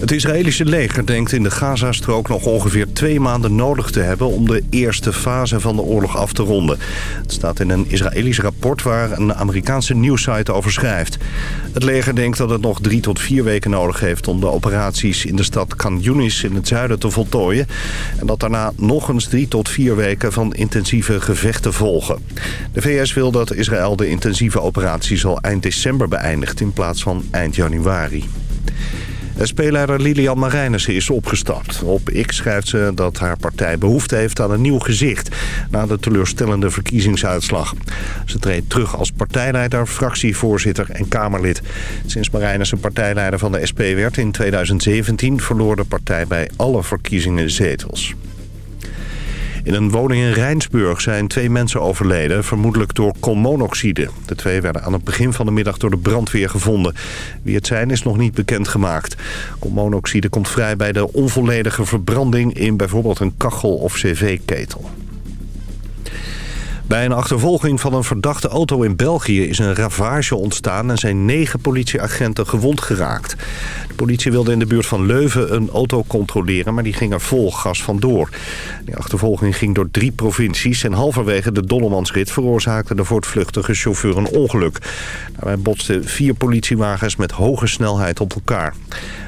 Het Israëlische leger denkt in de Gazastrook nog ongeveer twee maanden nodig te hebben... om de eerste fase van de oorlog af te ronden. Het staat in een Israëlisch rapport waar een Amerikaanse nieuwssite over schrijft. Het leger denkt dat het nog drie tot vier weken nodig heeft... om de operaties in de stad Khan Yunis in het zuiden te voltooien. En dat daarna nog eens drie tot vier weken van intensieve gevechten volgen. De VS wil dat Israël de intensieve operaties al eind december beëindigt... in plaats van eind januari. SP-leider Lilian Marijnissen is opgestapt. Op X schrijft ze dat haar partij behoefte heeft aan een nieuw gezicht... na de teleurstellende verkiezingsuitslag. Ze treedt terug als partijleider, fractievoorzitter en Kamerlid. Sinds Marijnissen partijleider van de SP werd in 2017... verloor de partij bij alle verkiezingen zetels. In een woning in Rijnsburg zijn twee mensen overleden, vermoedelijk door koolmonoxide. De twee werden aan het begin van de middag door de brandweer gevonden. Wie het zijn is nog niet bekendgemaakt. Koolmonoxide komt vrij bij de onvolledige verbranding in bijvoorbeeld een kachel of cv-ketel. Bij een achtervolging van een verdachte auto in België is een ravage ontstaan... en zijn negen politieagenten gewond geraakt. De politie wilde in de buurt van Leuven een auto controleren... maar die ging er vol gas vandoor. Die achtervolging ging door drie provincies... en halverwege de Dollemansrit veroorzaakte de voortvluchtige chauffeur een ongeluk. Daarbij botsten vier politiewagens met hoge snelheid op elkaar.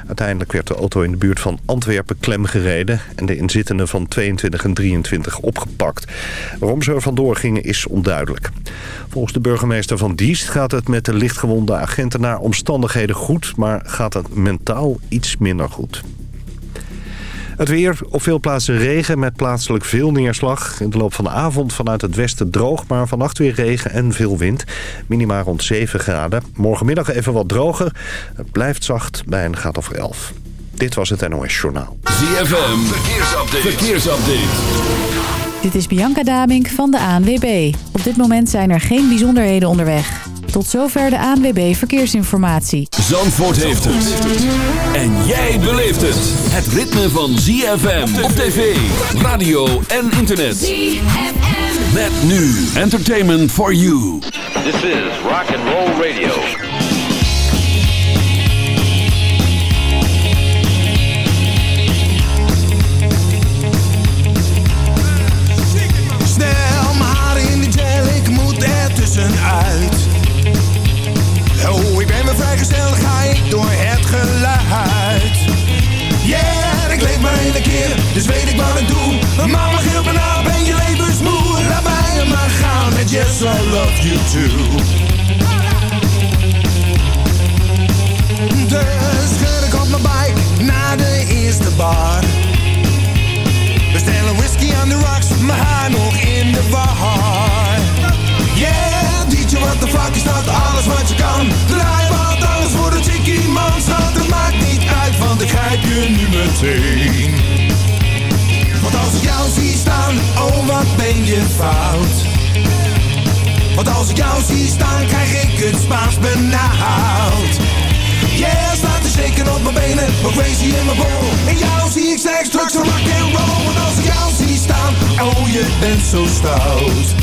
Uiteindelijk werd de auto in de buurt van Antwerpen klemgereden... en de inzittenden van 22 en 23 opgepakt. Waarom ze er vandoor gingen is onduidelijk. Volgens de burgemeester van Diest gaat het met de lichtgewonde agenten... naar omstandigheden goed, maar gaat het mentaal iets minder goed. Het weer, op veel plaatsen regen met plaatselijk veel neerslag. In de loop van de avond vanuit het westen droog, maar vannacht weer regen en veel wind. Minima rond 7 graden. Morgenmiddag even wat droger. Het blijft zacht bij een graad of 11. Dit was het NOS Journaal. ZFM, verkeersupdate. verkeersupdate. Dit is Bianca Damink van de ANWB. Op dit moment zijn er geen bijzonderheden onderweg. Tot zover de ANWB Verkeersinformatie. Zandvoort heeft het. En jij beleeft het. Het ritme van ZFM op tv, radio en internet. ZFM. Met nu Entertainment for You. This is Rock and Roll Radio. Snel maar in de gel, ik moet er tussenuit. Vrijgezel, ga ik door het geluid. Yeah, ik leef maar één keer, dus weet ik wat ik doe. Mama geeft me nou, ben je levensmoe. Laat mij maar gaan met Yes, I love you too. Dus schud ik op mijn bike naar de eerste bar. Bestel een whisky aan de rocks, mijn haar nog in de war. Yeah, DJ, what the fuck is dat? Alles wat je kan. Draai de chickie man. Schat, het maakt niet uit, want ik grijp je nu meteen. Want als ik jou zie staan, oh wat ben je fout. Want als ik jou zie staan, krijg ik het Spaans benauwd. Yeah, staat te shaken op mijn benen, maar crazy in mijn bol. En jou zie ik seks, drugs en rock and roll. Want als ik jou zie staan, oh je bent zo stout.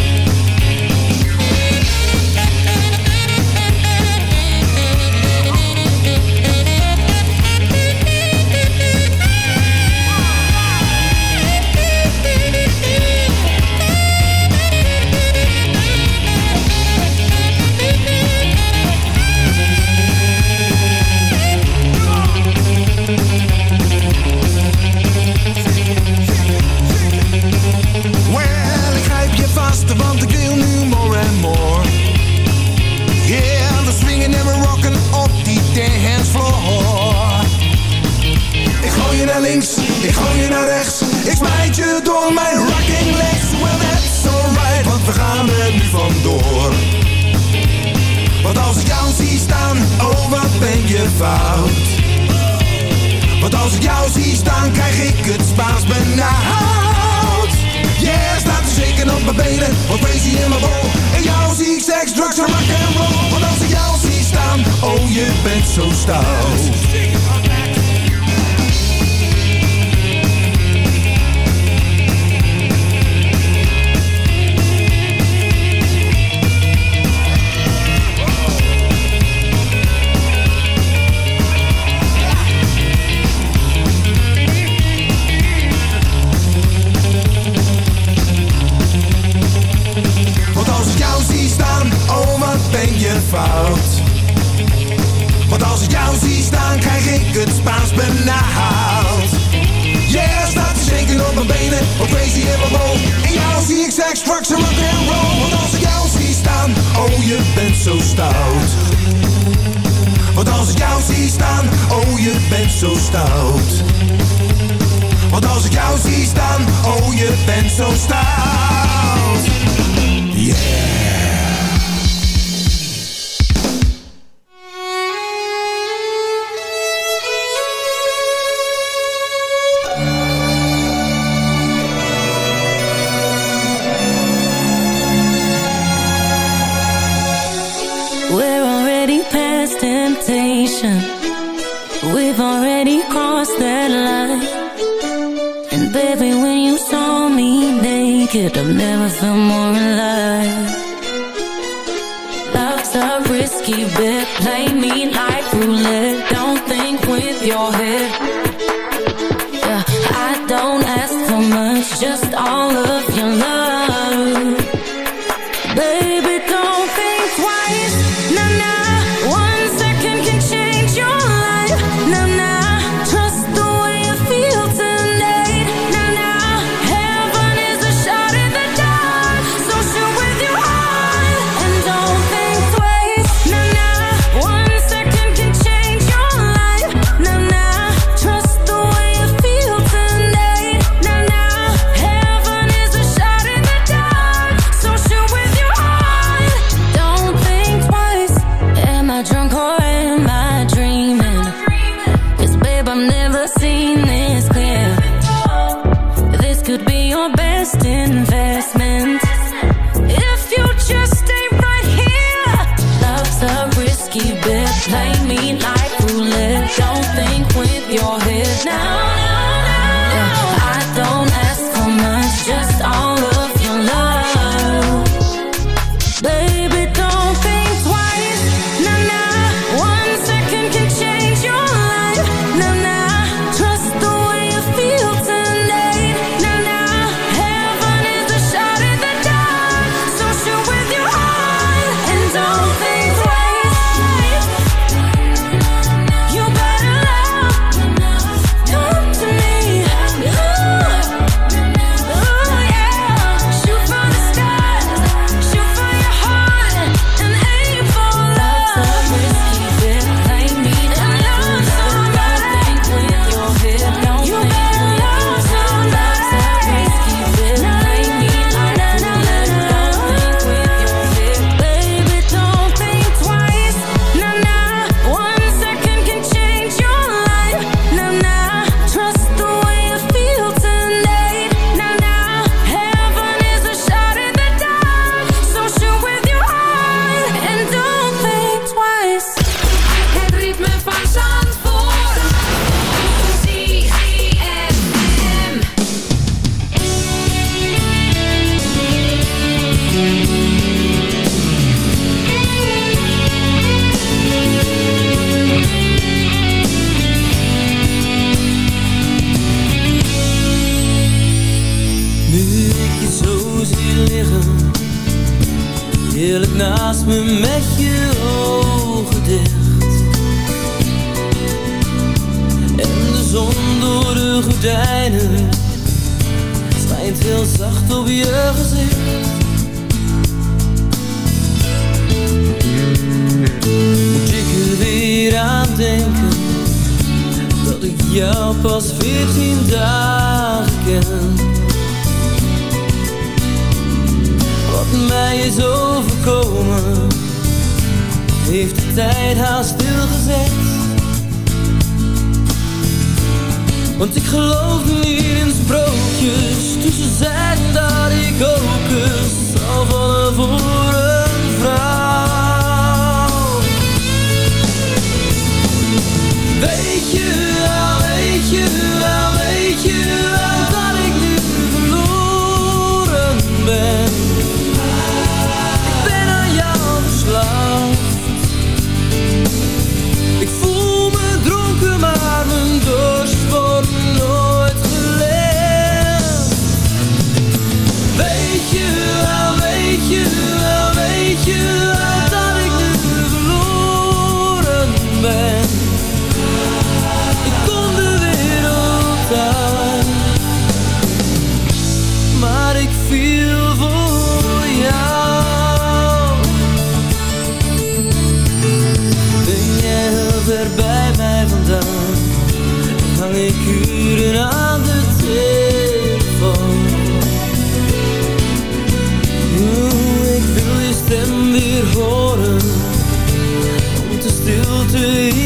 mij is overkomen. Heeft de tijd haast stilgezet. Want ik geloof niet in sprookjes Toen ze zeiden dat ik ook eens Zal vallen voor een vrouw you. Weer horen. Want de stilte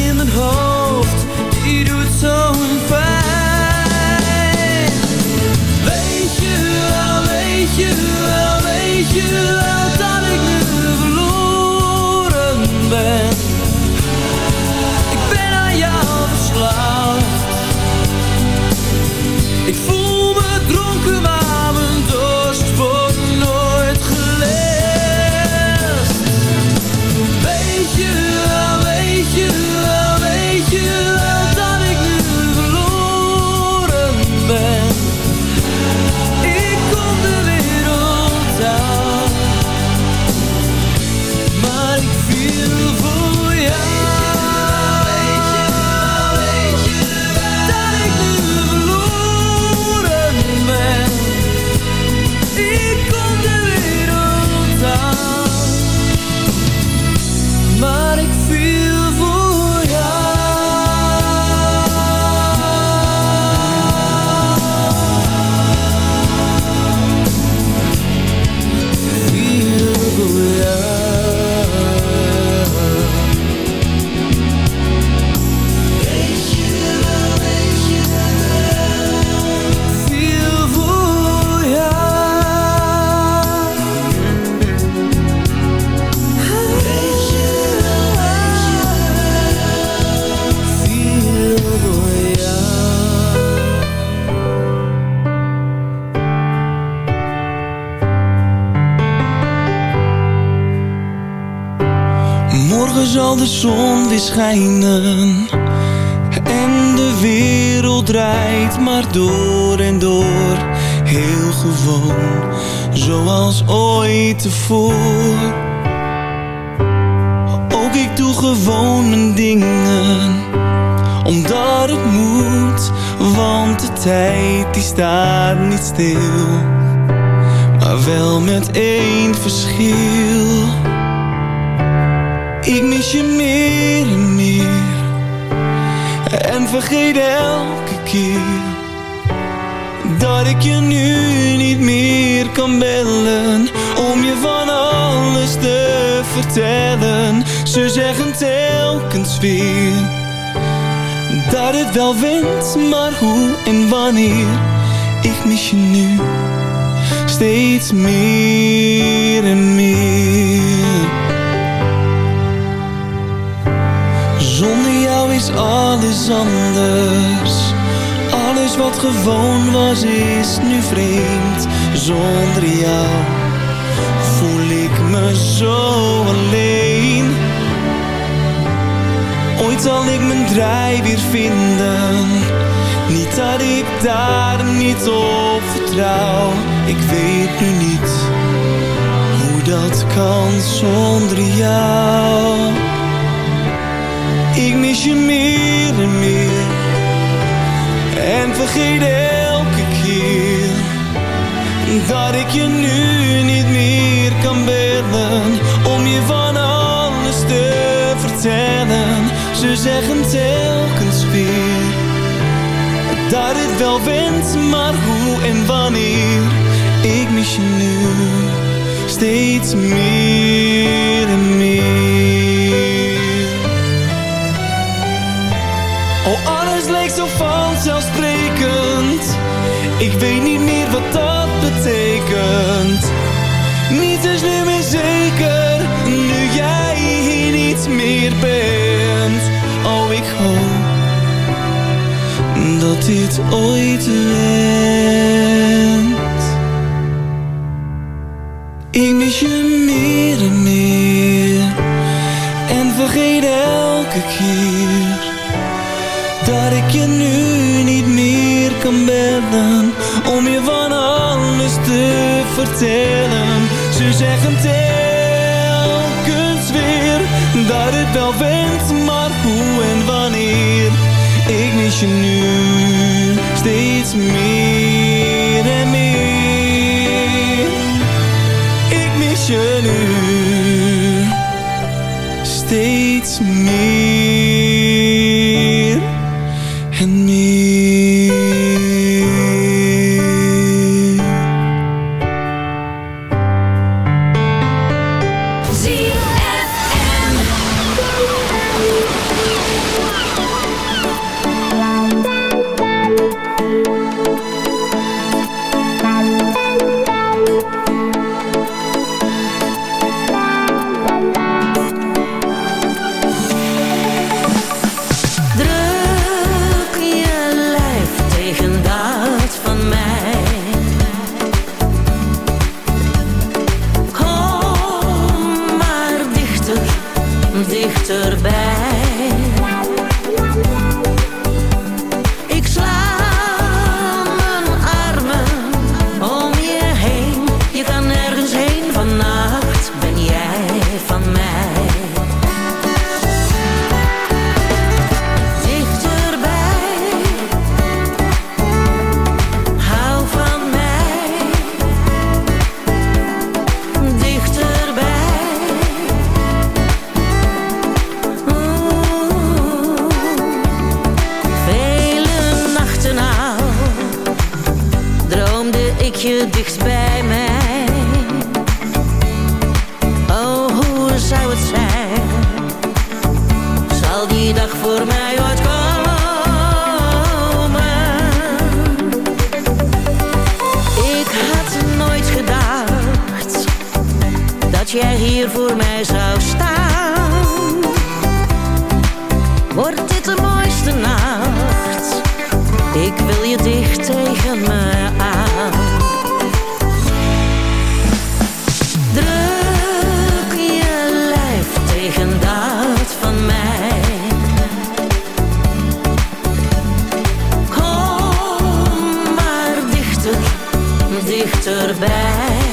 schijnen En de wereld draait maar door en door. Heel gewoon, zoals ooit tevoren. Ook ik doe gewoon mijn dingen Omdat het moet, want de tijd die staat niet stil. Maar wel met één verschil meer kan bellen Om je van alles te vertellen. Ze zeggen telkens weer Dat het wel wint, maar hoe en wanneer? Ik mis je nu Steeds meer en meer. Zonder jou is alles anders. Wat gewoon was is nu vreemd. Zonder jou voel ik me zo alleen. Ooit zal ik mijn draai weer vinden. Niet dat ik daar niet op vertrouw. Ik weet nu niet hoe dat kan zonder jou. Ik mis je meer en meer En vergeet elke keer Dat ik je nu niet meer kan bellen Om je van alles te vertellen. Ze zeggen telkens weer Dat het wel wint, maar hoe en wanneer. Ik mis je nu steeds meer en meer. Oh, alles leek zo vanzelfsprekend Ik weet niet meer wat dat betekent. Niets is nu meer zeker Nu jij hier niet meer bent. Oh, ik hoop Dat dit ooit wendt Ik mis je meer en meer En vergeet elke keer dat ik je nu niet meer kan bellen Om je van alles te vertellen. Ze zeggen telkens weer Dat het wel went Maar hoe en wanneer. Ik mis je nu steeds meer en meer. Ik mis je nu steeds meer Dicht bij mij. Oh, hoe zou het zijn? Zal die dag voor mij ooit komen? Ik had nooit gedacht dat jij hier voor mij zou staan. Wordt dit de mooiste nacht? Ik wil je dicht tegen me aan. to the back.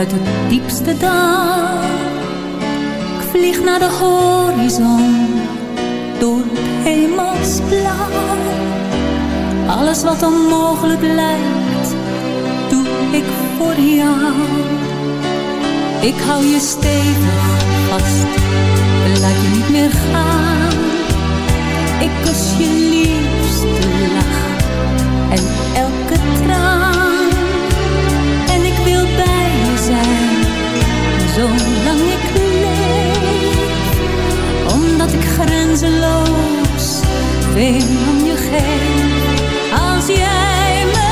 uit het diepste dal. Ik vlieg naar de horizon door het hemelsblauw. Alles wat onmogelijk lijkt, doe ik voor jou. Ik hou je stevig vast, laat je niet meer gaan. Ik kus je liefste lach en elke zolang ik leef. Omdat ik grenzeloos veel om je geef. Als jij me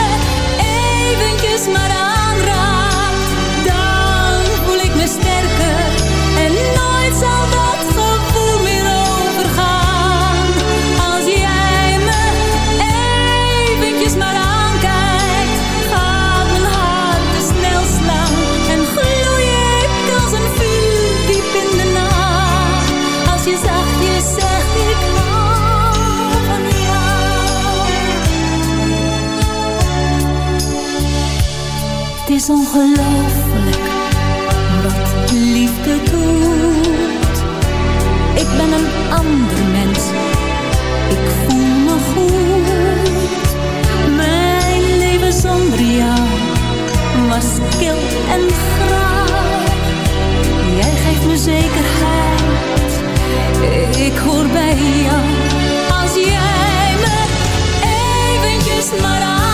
eventjes maar aanraakt, is ongelooflijk wat liefde doet. Ik ben een ander mens, ik voel me goed. Mijn leven zonder jou was kil en grauw. Jij geeft me zekerheid, ik hoor bij jou. Als jij me eventjes maar aanraakt,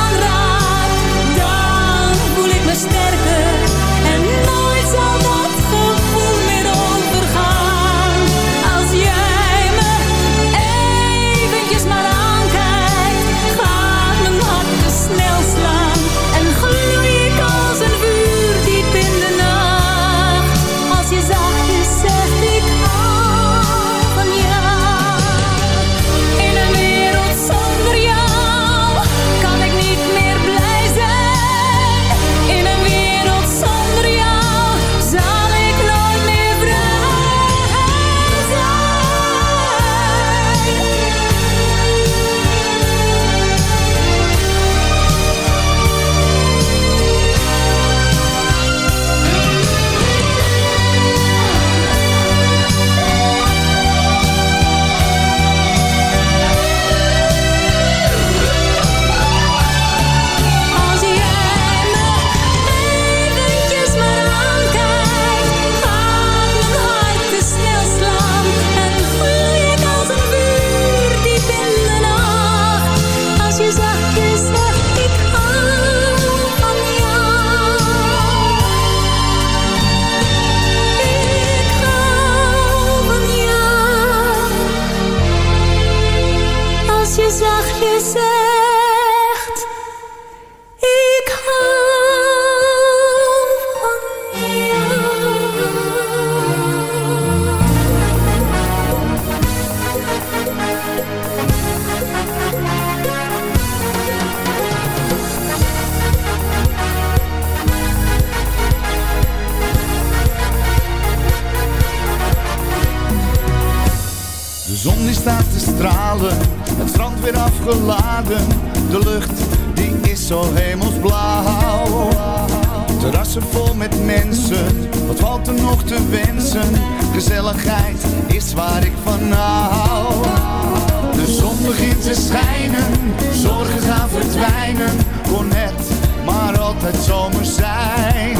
De zon begint te schijnen, zorgen gaan verdwijnen. Kon het maar altijd zomer zijn.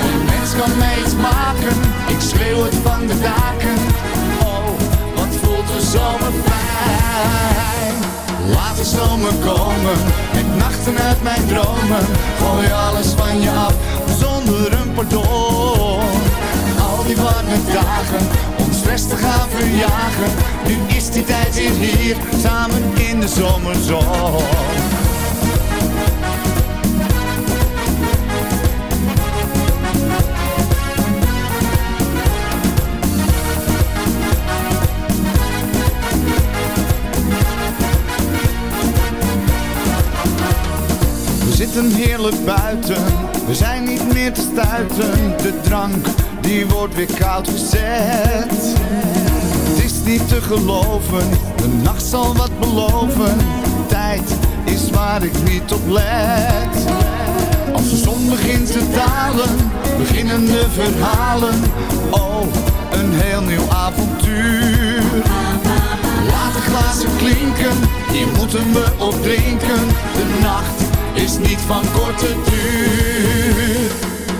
Geen mens kan mij iets maken, ik schreeuw het van de daken. Oh, wat voelt de zomer fijn. Laat de zomer komen, met nachten uit mijn dromen. Gooi alles van je af, zonder een pardon. Al die warme dagen, stress te gaan verjagen. Nu is die tijd weer hier, samen in de zomerzon. We zitten heerlijk buiten, we zijn niet meer te stuiten. De drank, die wordt weer koud gezet. Het is niet te geloven, de nacht zal wat beloven. Tijd is waar ik niet op let. Als de zon begint te dalen, beginnen de verhalen. Oh, een heel nieuw avontuur. Laat de glazen klinken, hier moeten we op drinken. De nacht is niet van korte duur.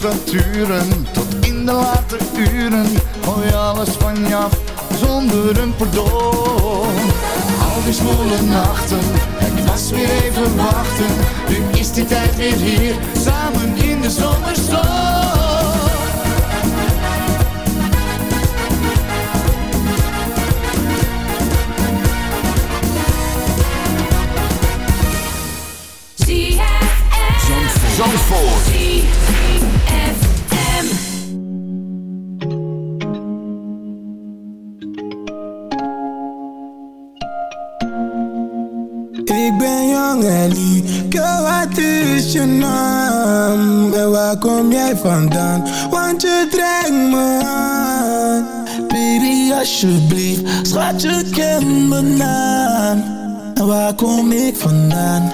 Temperaturen tot in de late uren. Gooi alles van je af zonder een pardon. Al die zwoele nachten, het was weer even wachten. Nu is die tijd weer hier, samen in de zomerzon. Zandvoort. Is je naam? En waar kom jij vandaan? Want je trekt me aan. Baby, alsjeblieft, schat je ken mijn naam. En waar kom ik vandaan?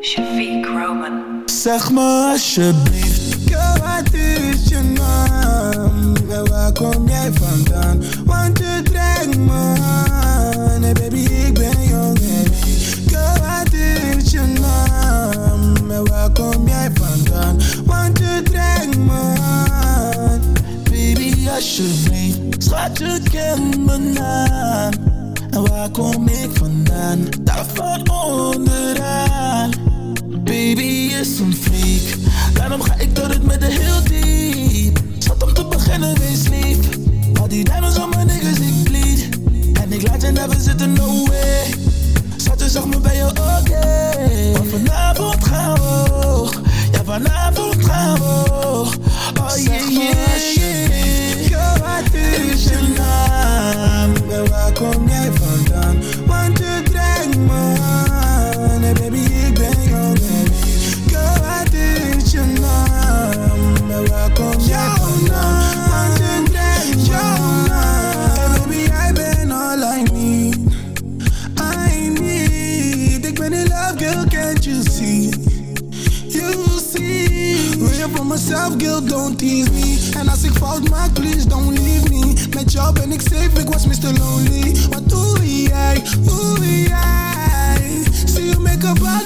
Shafiq Roman. Zeg me alsjeblieft, girl, wat is je naam? En waar kom jij vandaan? Want je trekt me aan. Alsjeblieft, schat je kent mijn naam. En waar kom ik vandaan? Daar van onderaan. Baby is een freak. Daarom ga ik door het met de heel diep. Zat om te beginnen, wees lief. Al die diamonds op mijn niggas, ik bleed. En ik laat je never zitten, no way. Zat je, zeg me bij je oké. Want vanavond gaan we Ja, vanavond gaan we Oh yeah, yeah jou ben ik safe, ik was Mr. Lonely Wat doe jij, doe jij See you make bad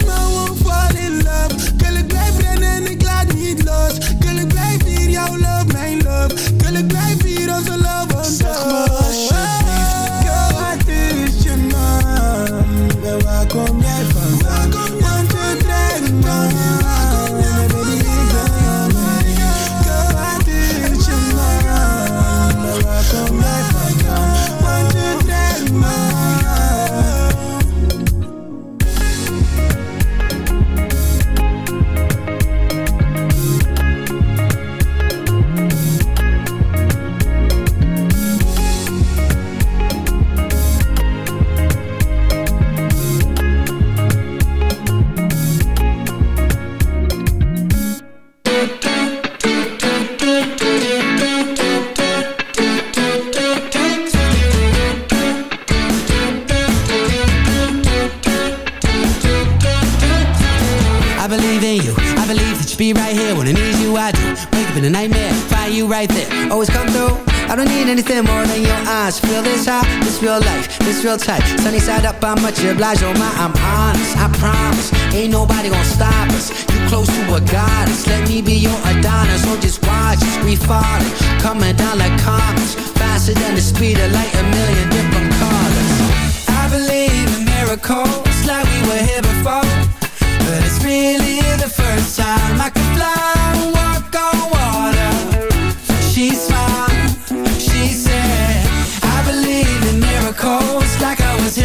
real tight. Sunny side up, I'm much obliged. Oh my, I'm honest. I promise, ain't nobody gonna stop us. You close to a goddess. Let me be your Adonis. So just watch us, we falling, coming down like comets, faster than the speed of light. A million different colors. I believe in miracles, like we were here before. But it's really the first time I can fly and walk on water. más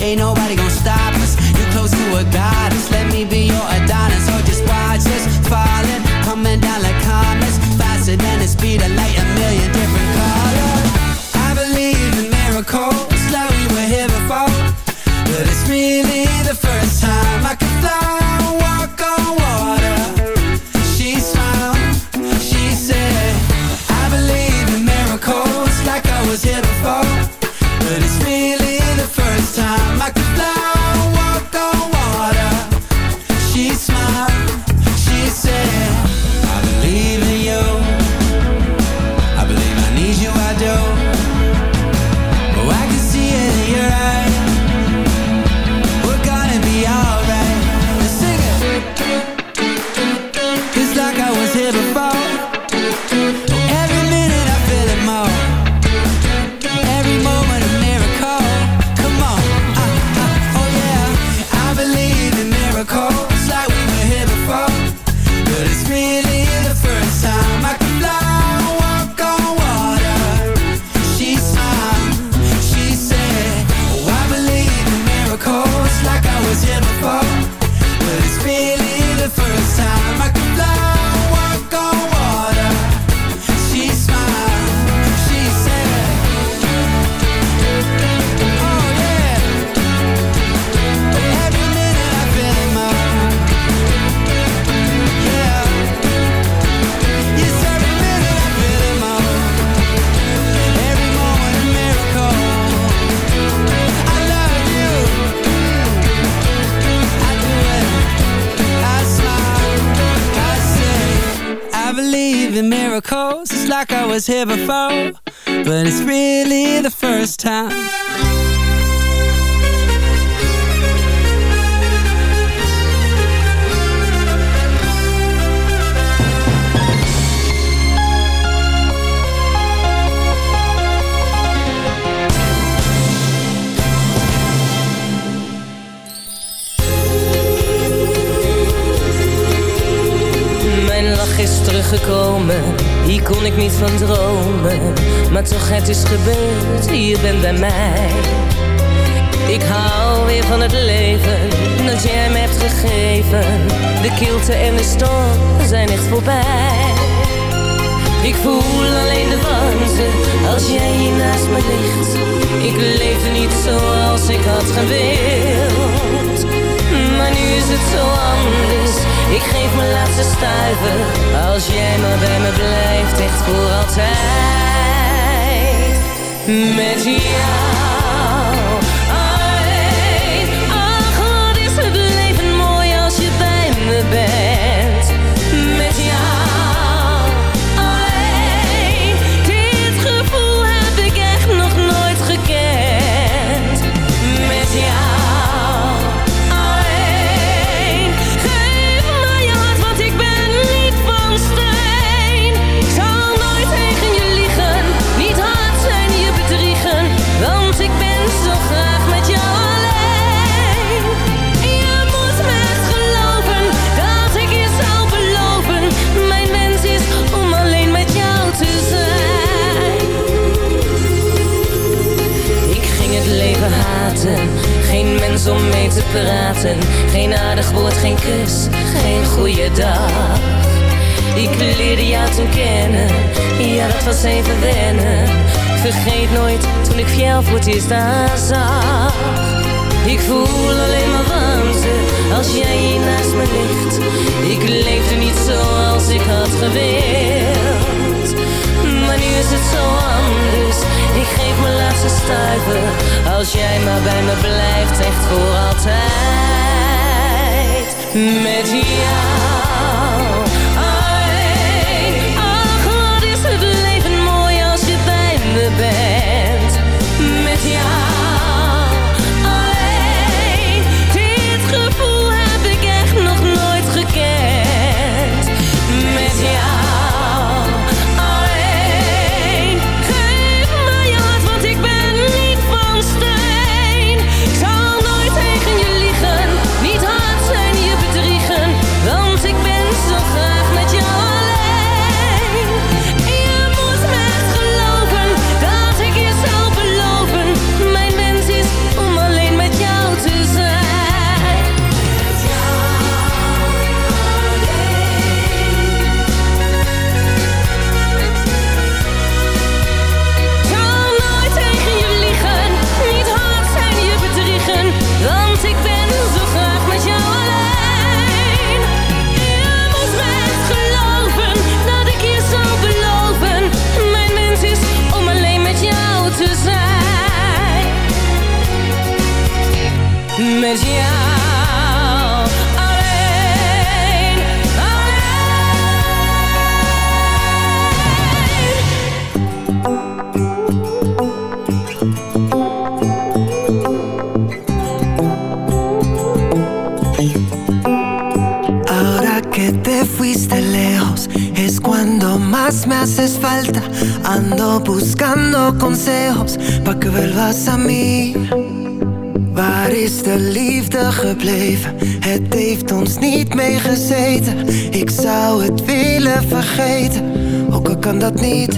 Ain't nobody gonna stop us. You're close to a goddess. Let me be your Adonis. Or just watch us falling, coming down like comets. Faster than the speed of light, a million Here before, but it's real. Ik hou weer van het leven dat jij me hebt gegeven. De kilte en de storm zijn echt voorbij. Ik voel alleen de warmte als jij hier naast me ligt. Ik leefde niet zoals ik had gewild. Maar nu is het zo anders. Ik geef mijn laatste stuiver als jij maar bij me blijft, echt voor altijd. Met. praten. Geen aardig woord, geen kus, geen goede dag. Ik leerde jou toen kennen, ja dat was even wennen. Ik vergeet nooit toen ik jou voor het eerst zag. Ik voel alleen maar warmte als jij hier naast me ligt. Ik leefde niet zoals ik had gewild is het zo anders. Ik geef mijn laatste stuiver. Als jij maar bij me blijft, echt voor altijd. Met jou dat niet.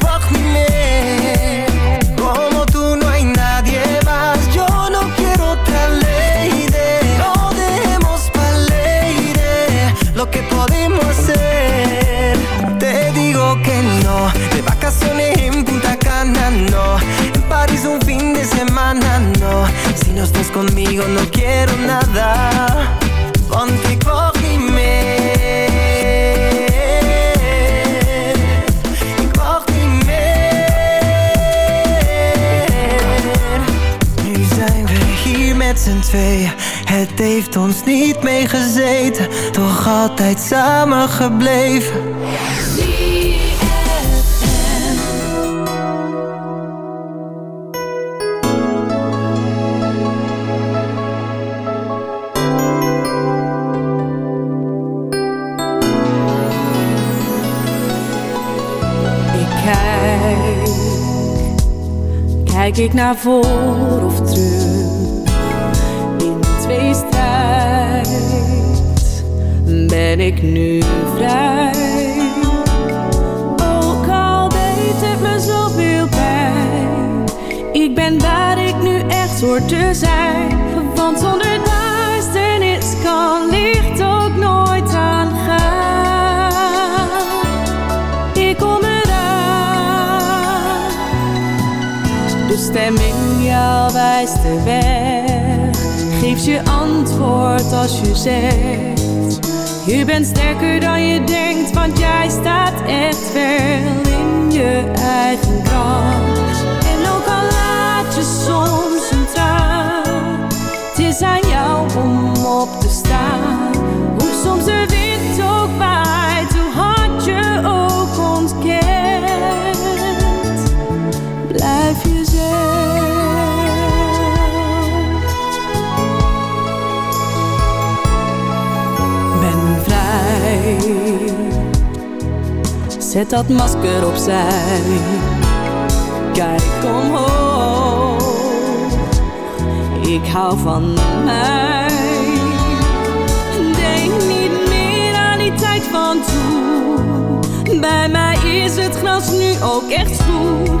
Si no estás conmigo no quiero nada. Niet meer Nu zijn we hier met z'n tweeën. Het heeft ons niet meegezeten Toch altijd samen gebleven kijk ik naar voor of terug in de tweestrijd ben ik nu vrij. Ook al deed het me zoveel pijn, ik ben waar ik nu echt hoor te zijn. Wijst. Geeft je antwoord als je zegt. Je bent sterker dan je denkt, want jij staat echt wel in je eigen kracht. En ook al laat je soms een traan, het is aan jou om op Zet dat masker opzij. Kijk omhoog. Ik hou van mij. Denk niet meer aan die tijd van toen. Bij mij is het gras nu ook echt schoon.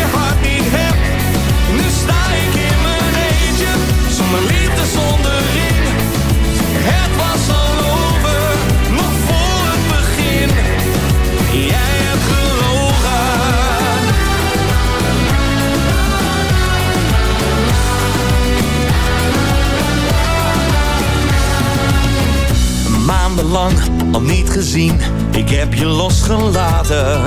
je hart niet heb. Nu sta ik in mijn eentje, zonder liefde, zonder ring. Het was al over, nog voor het begin. Jij hebt gelogen. Maandenlang al niet gezien, ik heb je losgelaten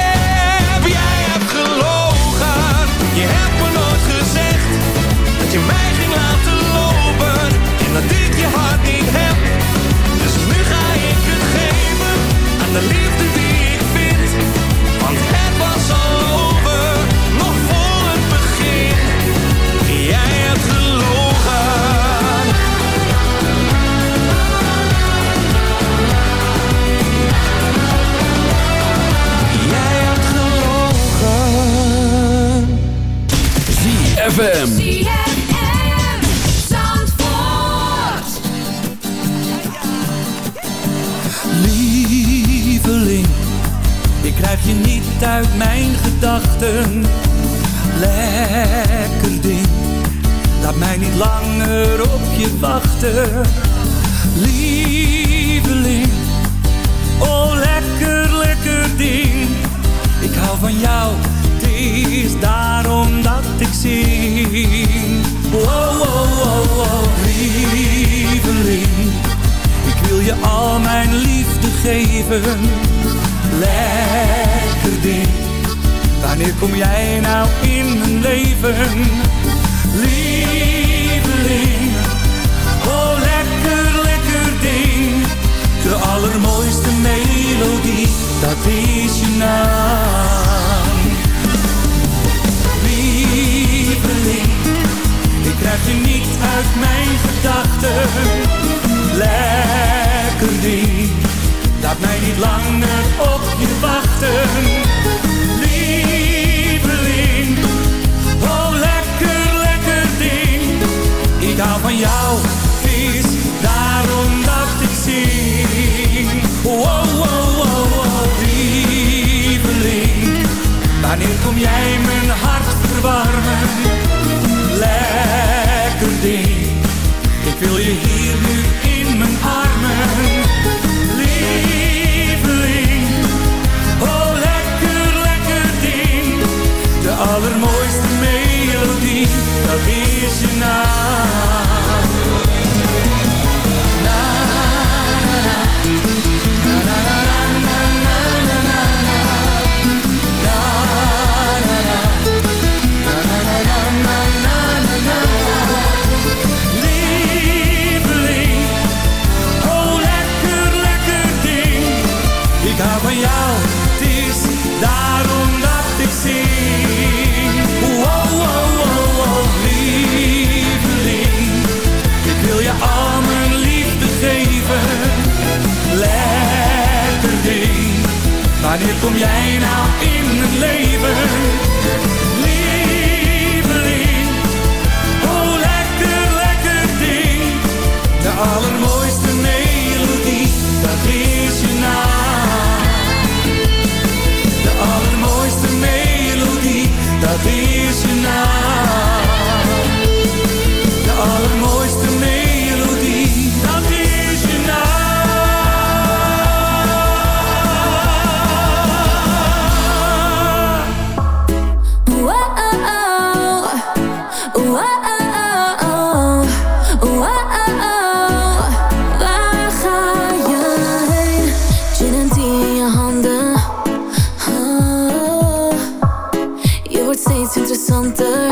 Wordt steeds interessanter.